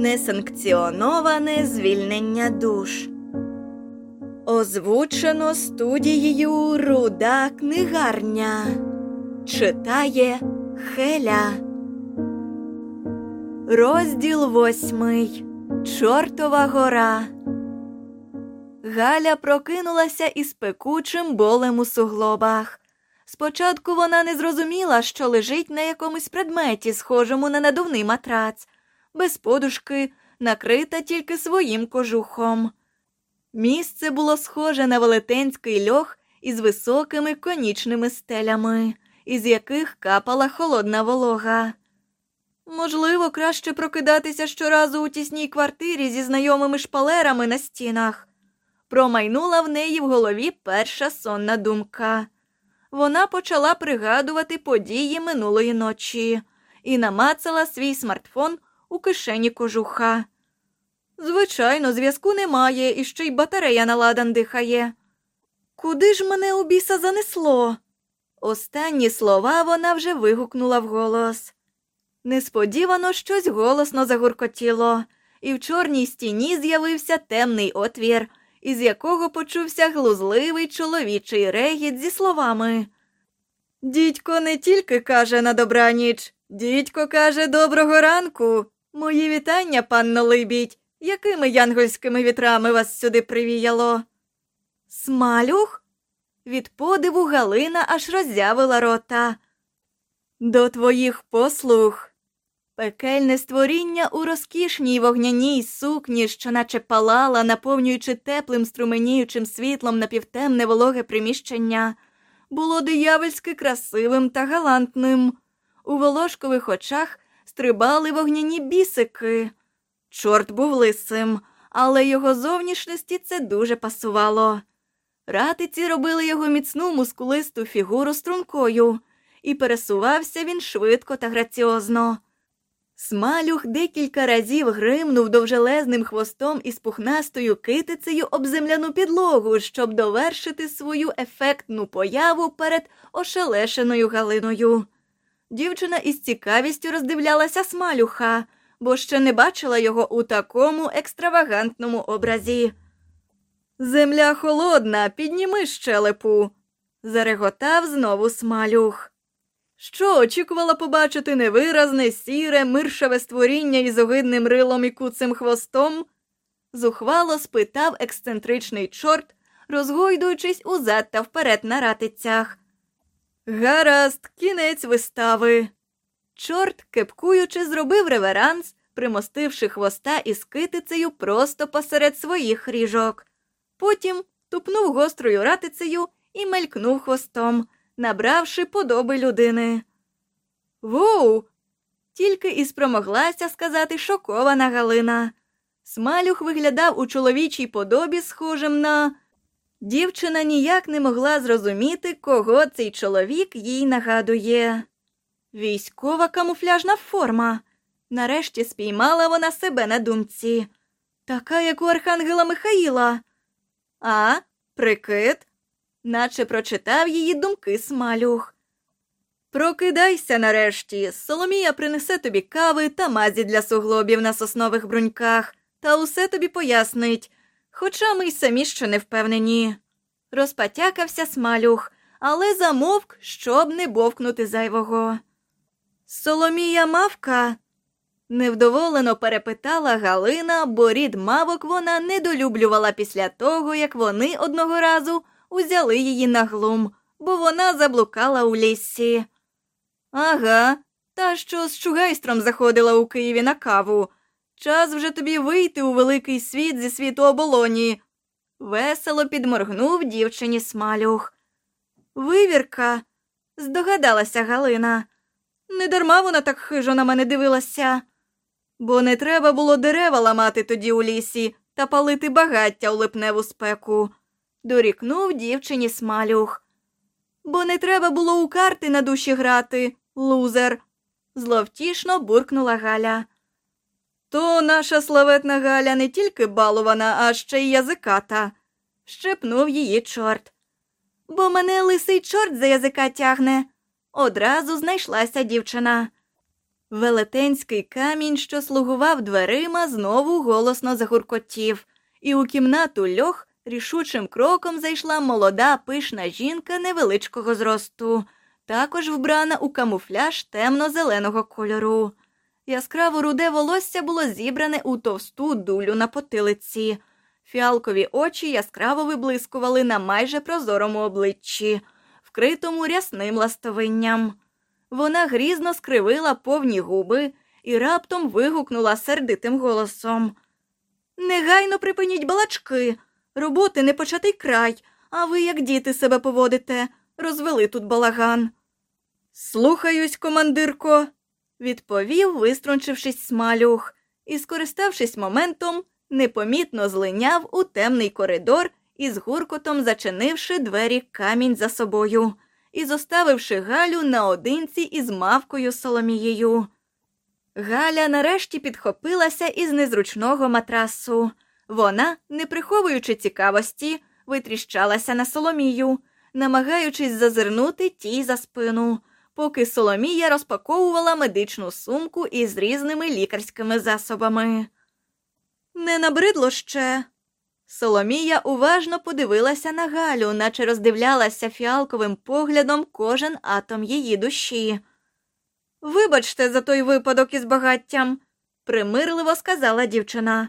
Несанкціоноване звільнення душ. Озвучено студією Руда книгарня. Читає Хеля. Розділ восьмий. Чортова гора. Галя прокинулася із пекучим болем у суглобах. Спочатку вона не зрозуміла, що лежить на якомусь предметі, схожому на надувний матрац, без подушки, накрита тільки своїм кожухом. Місце було схоже на велетенський льох із високими конічними стелями, із яких капала холодна волога. Можливо, краще прокидатися щоразу у тісній квартирі зі знайомими шпалерами на стінах. Промайнула в неї в голові перша сонна думка. Вона почала пригадувати події минулої ночі і намацала свій смартфон у кишені кожуха. Звичайно, зв'язку немає і ще й батарея на ладан дихає. Куди ж мене у біса занесло? Останні слова вона вже вигукнула вголос. Несподівано щось голосно загуркотіло, і в чорній стіні з'явився темний отвір із якого почувся глузливий чоловічий регіт зі словами. Дідько не тільки каже на добраніч, дідько каже доброго ранку. Мої вітання, панно Либідь, якими янгольськими вітрами вас сюди привіяло? Смалюх? Від подиву Галина аж роззявила рота. До твоїх послуг. Пекельне створіння у розкішній вогняній сукні, що наче палала, наповнюючи теплим струменіючим світлом напівтемне вологе приміщення, було диявольськи красивим та галантним. У волошкових очах стрибали вогняні бісики. Чорт був лисим, але його зовнішності це дуже пасувало. Ратиці робили його міцну мускулисту фігуру стрункою, і пересувався він швидко та граціозно. Смалюх декілька разів гримнув довжелезним хвостом із пухнастою китицею об земляну підлогу, щоб довершити свою ефектну появу перед ошелешеною Галиною. Дівчина із цікавістю роздивлялася смалюха, бо ще не бачила його у такому екстравагантному образі. Земля холодна, підніми щелепу, зареготав знову смалюх. Що очікувала побачити невиразне, сіре, миршаве створіння із огидним рилом і куцим хвостом? Зухвало спитав ексцентричний чорт, розгойдуючись узад та вперед на ратицях. Гаразд, кінець вистави. Чорт, кепкуючи, зробив реверанс, примостивши хвоста із китицею просто посеред своїх ріжок. Потім тупнув гострою ратицею і мелькнув хвостом набравши подоби людини. Воу. Тільки і спромоглася сказати шокована Галина. Смалюх виглядав у чоловічій подобі, схожим на. Дівчина ніяк не могла зрозуміти, кого цей чоловік їй нагадує. Військова камуфляжна форма. Нарешті спіймала вона себе на думці. Така, як у Архангела Михаїла. А, прикид, наче прочитав її думки смалюх. Прокидайся нарешті, Соломія принесе тобі кави та мазі для суглобів на соснових бруньках, та усе тобі пояснить, хоча ми й самі ще не впевнені. Розпатякався смалюх, але замовк, щоб не бовкнути зайвого. Соломія мавка? невдоволено перепитала Галина, бо рід мавок вона недолюблювала після того, як вони одного разу узяли її на глум, бо вона заблукала у лісі. Ага, та що з чугайстром заходила у Києві на каву. Час вже тобі вийти у великий світ зі світу оболоні. Весело підморгнув дівчині смалюх. Вивірка, здогадалася Галина. Недарма вона так хижо на мене дивилася, бо не треба було дерева ламати тоді у лісі, та палити багаття у липневу спеку, дорікнув дівчині смалюх. Бо не треба було у карти на душі грати, лузер, зловтішно буркнула Галя. То наша славетна Галя не тільки балована, а ще й язиката, щепнув її чорт. Бо мене лисий чорт за язика тягне. Одразу знайшлася дівчина. Велетенський камінь, що слугував дверима, знову голосно загуркотів, і у кімнату льох рішучим кроком зайшла молода пишна жінка невеличкого зросту, також вбрана у камуфляж темно-зеленого кольору. Яскраво руде волосся було зібране у товсту дулю на потилиці. Фіалкові очі яскраво виблискували на майже прозорому обличчі, вкритому рясним ластовинням. Вона грізно скривила повні губи і раптом вигукнула сердитим голосом. Негайно припиніть балачки. Роботи не початий край, а ви, як діти, себе поводите, розвели тут балаган. Слухаюсь, командирко, відповів, виструнчившись смалюх, і, скориставшись моментом, непомітно злиняв у темний коридор і з гуркотом зачинивши двері камінь за собою і зоставивши Галю наодинці із мавкою Соломією. Галя нарешті підхопилася із незручного матрасу. Вона, не приховуючи цікавості, витріщалася на Соломію, намагаючись зазирнути тій за спину, поки Соломія розпаковувала медичну сумку із різними лікарськими засобами. Не набридло ще. Соломія уважно подивилася на Галю, наче роздивлялася фіалковим поглядом кожен атом її душі. Вибачте за той випадок із багаттям, примирливо сказала дівчина.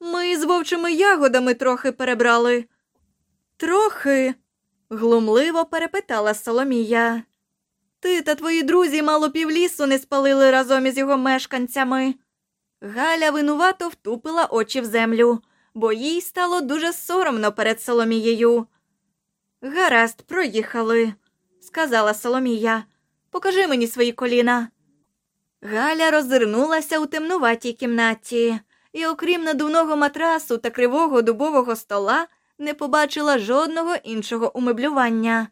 Ми з вовчими ягодами трохи перебрали. Трохи, глумливо перепитала Соломія. Ти та твої друзі мало півлісу не спалили разом із його мешканцями. Галя винувато втупила очі в землю, бо їй стало дуже соромно перед Соломією. Гаразд, проїхали, сказала Соломія. Покажи мені свої коліна. Галя роззирнулася у темнуватій кімнаті і, окрім надувного матрасу та кривого дубового стола, не побачила жодного іншого умеблювання.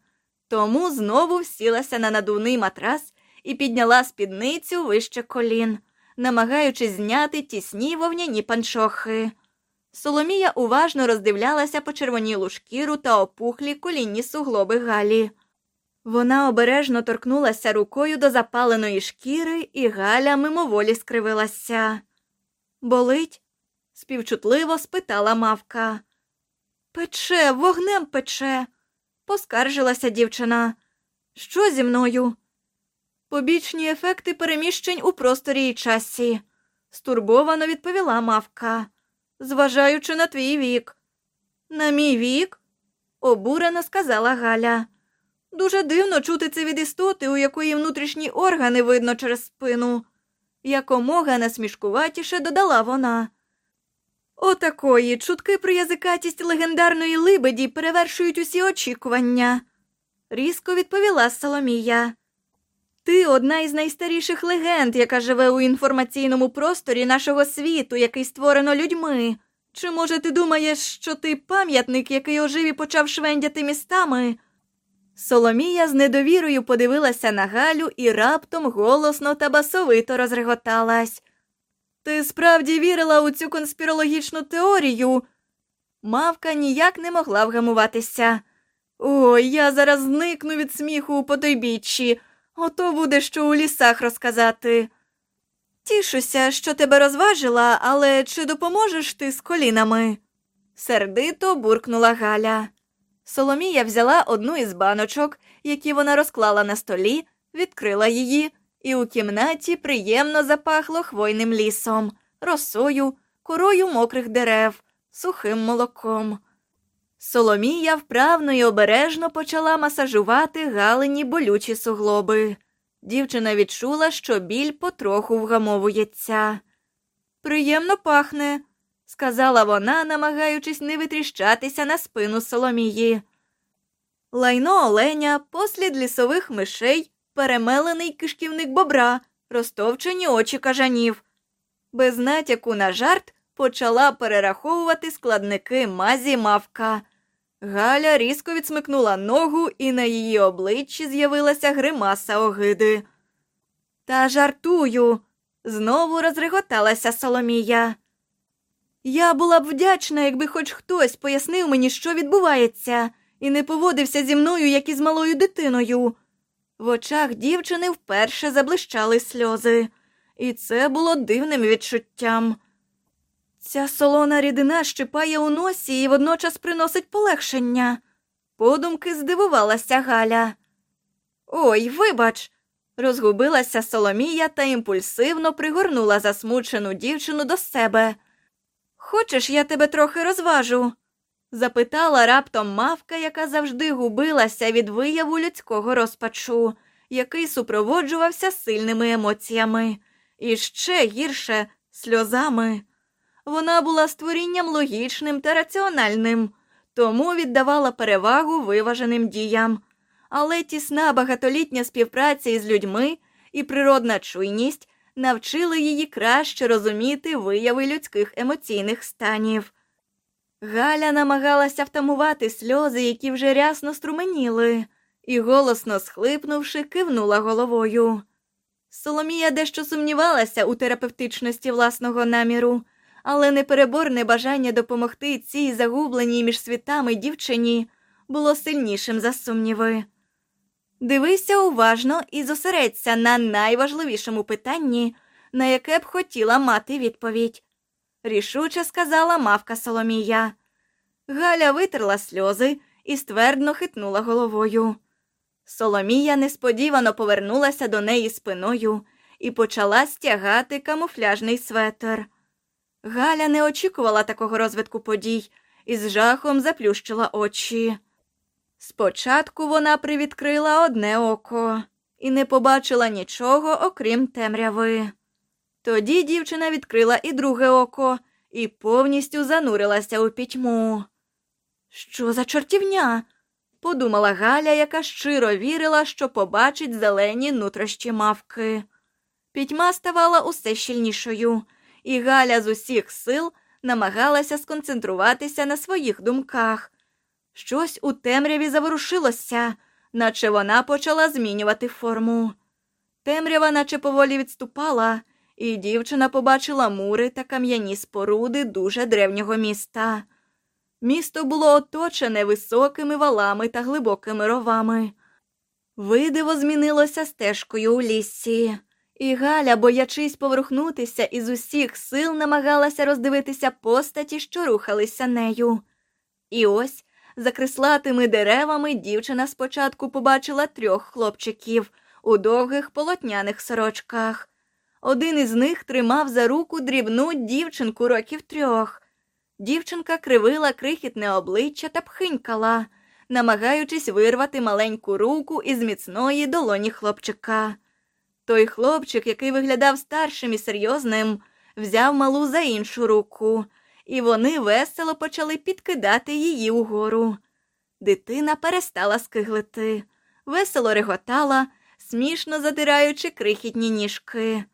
Тому знову всілася на надувний матрас і підняла спідницю вище колін, намагаючись зняти тісні вовняні панчохи. Соломія уважно роздивлялася почервонілу шкіру та опухлі колінні суглоби Галі. Вона обережно торкнулася рукою до запаленої шкіри, і Галя мимоволі скривилася. Болить? співчутливо спитала мавка. Пече, вогнем пече, поскаржилася дівчина. Що зі мною? Побічні ефекти переміщень у просторі і часі, стурбовано відповіла мавка, зважаючи на твій вік. На мій вік? обурено сказала Галя. Дуже дивно чути це від істоти, у якої внутрішні органи видно через спину. Якомога насмішкуватіше додала вона. Отакої чутки про язикатість легендарної либеді перевершують усі очікування, різко відповіла Соломія. Ти одна із найстаріших легенд, яка живе у інформаційному просторі нашого світу, який створено людьми. Чи, може, ти думаєш, що ти пам'ятник, який ожив і почав швендяти містами? Соломія з недовірою подивилася на Галю і раптом голосно та басовито розреготалась. Ти справді вірила у цю конспірологічну теорію? Мавка ніяк не могла вгамуватися. Ой, я зараз зникну від сміху у потойбіччі, ото буде що у лісах розказати. Тішуся, що тебе розважила, але чи допоможеш ти з колінами? сердито буркнула Галя. Соломія взяла одну із баночок, які вона розклала на столі, відкрила її, і у кімнаті приємно запахло хвойним лісом, росою, корою мокрих дерев, сухим молоком. Соломія вправно і обережно почала масажувати галині болючі суглоби. Дівчина відчула, що біль потроху вгамовується. Приємно пахне, сказала вона, намагаючись не витріщатися на спину Соломії. Лайно оленя, послід лісових мишей, перемелений кишківник бобра, розтовчені очі кажанів. Без натяку на жарт почала перераховувати складники мазі мавка. Галя різко відсмикнула ногу, і на її обличчі з'явилася гримаса огиди. Та жартую, знову розреготалася Соломія. Я була б вдячна, якби хоч хтось пояснив мені, що відбувається, і не поводився зі мною, як із малою дитиною. В очах дівчини вперше заблищали сльози, і це було дивним відчуттям. Ця солона рідина щипає у носі і водночас приносить полегшення. Подумки здивувалася Галя. Ой, вибач, розгубилася Соломія та імпульсивно пригорнула засмучену дівчину до себе. Хочеш, я тебе трохи розважу? Запитала раптом мавка, яка завжди губилася від вияву людського розпачу, який супроводжувався сильними емоціями, і ще гірше сльозами. Вона була створінням логічним та раціональним, тому віддавала перевагу виваженим діям. Але тісна багатолітня співпраця із людьми і природна чуйність навчили її краще розуміти вияви людських емоційних станів. Галя намагалася втамувати сльози, які вже рясно струменіли, і, голосно схлипнувши, кивнула головою. Соломія дещо сумнівалася у терапевтичності власного наміру, але непереборне бажання допомогти цій загубленій між світами дівчині було сильнішим за сумніви. Дивися уважно і зосередься на найважливішому питанні, на яке б хотіла мати відповідь, рішуче сказала мавка Соломія. Галя витерла сльози і ствердно хитнула головою. Соломія несподівано повернулася до неї спиною і почала стягати камуфляжний светр. Галя не очікувала такого розвитку подій і з жахом заплющила очі. Спочатку вона привідкрила одне око і не побачила нічого, окрім темряви. Тоді дівчина відкрила і друге око і повністю занурилася у пітьму. Що за чортівня? подумала Галя, яка щиро вірила, що побачить зелені нутрощі мавки. Пітьма ставала усе щільнішою, і Галя з усіх сил намагалася сконцентруватися на своїх думках. Щось у темряві заворушилося, наче вона почала змінювати форму. Темрява, наче поволі відступала, і дівчина побачила мури та кам'яні споруди дуже древнього міста. Місто було оточене високими валами та глибокими ровами. Видиво змінилося стежкою у лісі, і Галя, боячись поворухнутися, із усіх сил намагалася роздивитися постаті, що рухалися нею. І ось за крислатими деревами дівчина спочатку побачила трьох хлопчиків у довгих полотняних сорочках. Один із них тримав за руку дрібну дівчинку років трьох. Дівчинка кривила крихітне обличчя та пхинькала, намагаючись вирвати маленьку руку із міцної долоні хлопчика. Той хлопчик, який виглядав старшим і серйозним, взяв малу за іншу руку, і вони весело почали підкидати її угору. Дитина перестала скиглити, весело реготала, смішно задираючи крихітні ніжки.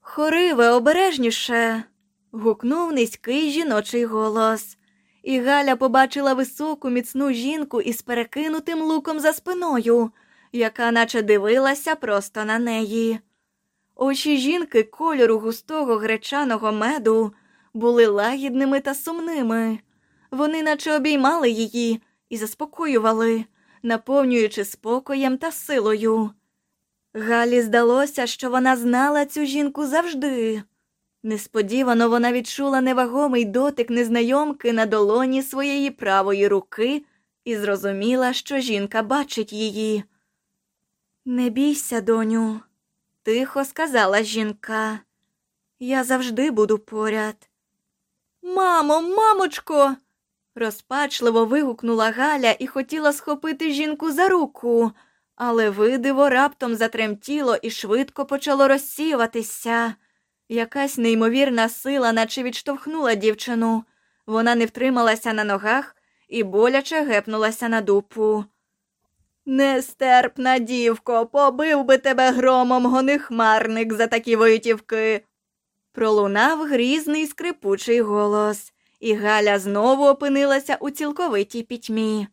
Хориве, обережніше. гукнув низький жіночий голос, і Галя побачила високу міцну жінку із перекинутим луком за спиною, яка наче дивилася просто на неї. Очі жінки кольору густого гречаного меду були лагідними та сумними. Вони наче обіймали її і заспокоювали, наповнюючи спокоєм та силою. Галі здалося, що вона знала цю жінку завжди. Несподівано вона відчула невагомий дотик незнайомки на долоні своєї правої руки і зрозуміла, що жінка бачить її. Не бійся, доню, тихо сказала жінка. Я завжди буду поряд. Мамо, мамочко. розпачливо вигукнула Галя і хотіла схопити жінку за руку, але видиво раптом затремтіло і швидко почало розсіюватися. Якась неймовірна сила, наче відштовхнула дівчину. Вона не втрималася на ногах і боляче гепнулася на дупу. Нестерпна дівко, побив би тебе громом гонихмарник за такі воїтівки. Пролунав грізний скрипучий голос, і Галя знову опинилася у цілковитій пітьмі.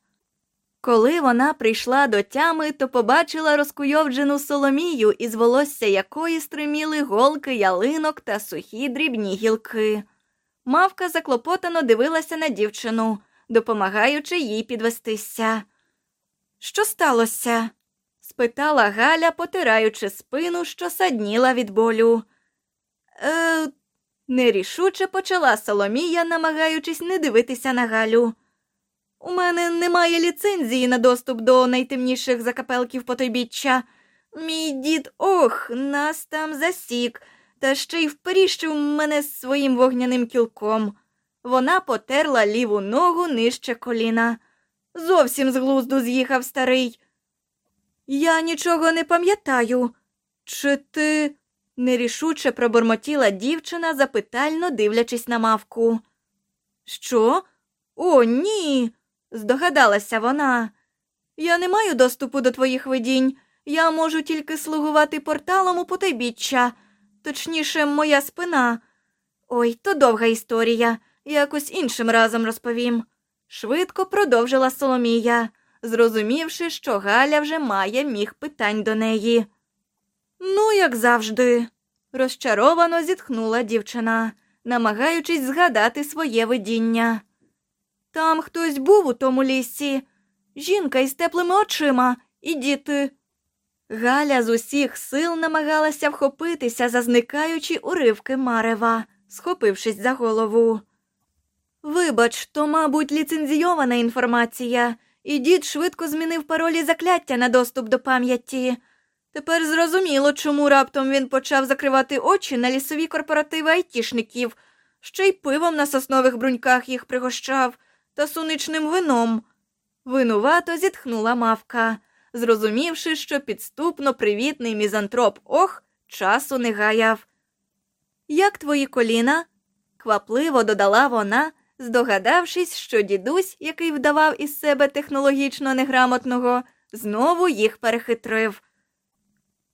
Коли вона прийшла до тями, то побачила розкуйовджену соломію, із волосся якої стриміли голки ялинок та сухі дрібні гілки. Мавка заклопотано дивилася на дівчину, допомагаючи їй підвестися. Що сталося? спитала Галя, потираючи спину, що садніла від болю. Е, нерішуче почала Соломія, намагаючись не дивитися на Галю. У мене немає ліцензії на доступ до найтемніших закапелків потойбіччя. Мій дід ох, нас там засік, та ще й вперіщив мене своїм вогняним кілком. Вона потерла ліву ногу нижче коліна. Зовсім з глузду з'їхав старий. Я нічого не пам'ятаю. Чи ти нерішуче пробормотіла дівчина, запитально дивлячись на мавку. Що? О, ні, здогадалася вона. Я не маю доступу до твоїх видінь. Я можу тільки слугувати порталом у потайбіччя, точніше, моя спина. Ой, то довга історія, якось іншим разом розповім. Швидко продовжила Соломія, зрозумівши, що Галя вже має міг питань до неї. Ну, як завжди, розчаровано зітхнула дівчина, намагаючись згадати своє видіння. Там хтось був у тому лісі, жінка із теплими очима і діти. Галя з усіх сил намагалася вхопитися за зникаючі уривки Марева, схопившись за голову. Вибач, то, мабуть, ліцензійована інформація, і дід швидко змінив паролі закляття на доступ до пам'яті. Тепер зрозуміло, чому раптом він почав закривати очі на лісові корпоративи айтішників, ще й пивом на соснових бруньках їх пригощав та суничним вином. Винувато зітхнула мавка, зрозумівши, що підступно привітний мізантроп ох часу не гаяв. Як твої коліна? квапливо додала вона, здогадавшись, що дідусь, який вдавав із себе технологічно неграмотного, знову їх перехитрив.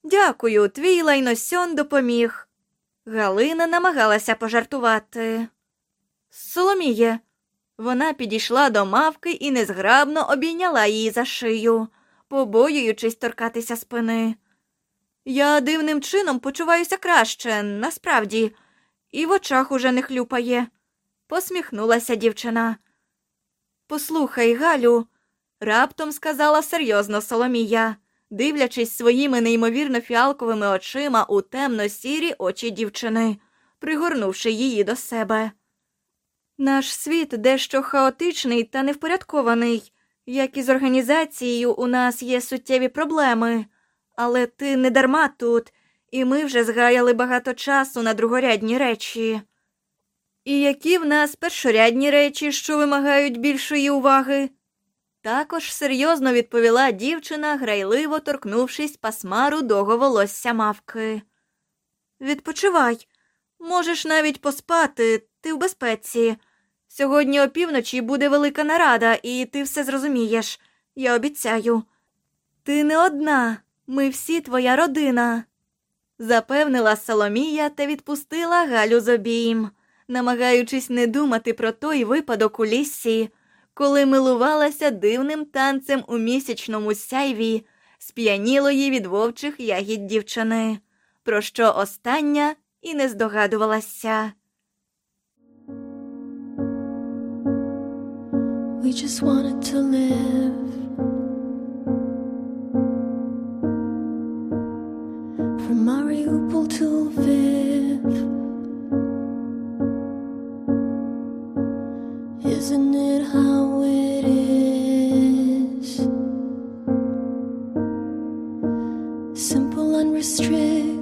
Дякую, твій лайносьон допоміг. Галина намагалася пожартувати. Соломіє. Вона підійшла до мавки і незграбно обійняла її за шию, побоюючись торкатися спини. Я дивним чином почуваюся краще, насправді, і в очах уже не хлюпає, посміхнулася дівчина. Послухай, Галю, раптом сказала серйозно Соломія дивлячись своїми неймовірно фіалковими очима у темно сірі очі дівчини, пригорнувши її до себе. Наш світ дещо хаотичний та невпорядкований, як і з організацією у нас є суттєві проблеми, але ти не дарма тут, і ми вже згаяли багато часу на другорядні речі. І які в нас першорядні речі, що вимагають більшої уваги? Також серйозно відповіла дівчина, грайливо торкнувшись пасма рудого волосся мавки. Відпочивай, можеш навіть поспати, ти в безпеці. Сьогодні опівночі буде велика нарада, і ти все зрозумієш, я обіцяю. Ти не одна, ми всі твоя родина, запевнила Соломія та відпустила Галю з обійм, намагаючись не думати про той випадок у лісі коли милувалася дивним танцем у місячному сяйві, сп'янілої від вовчих ягід дівчини, про що остання і не здогадувалася. Just wanted to live from Mariupol to Lviv. Isn't it how it is? Simple, unrestricted.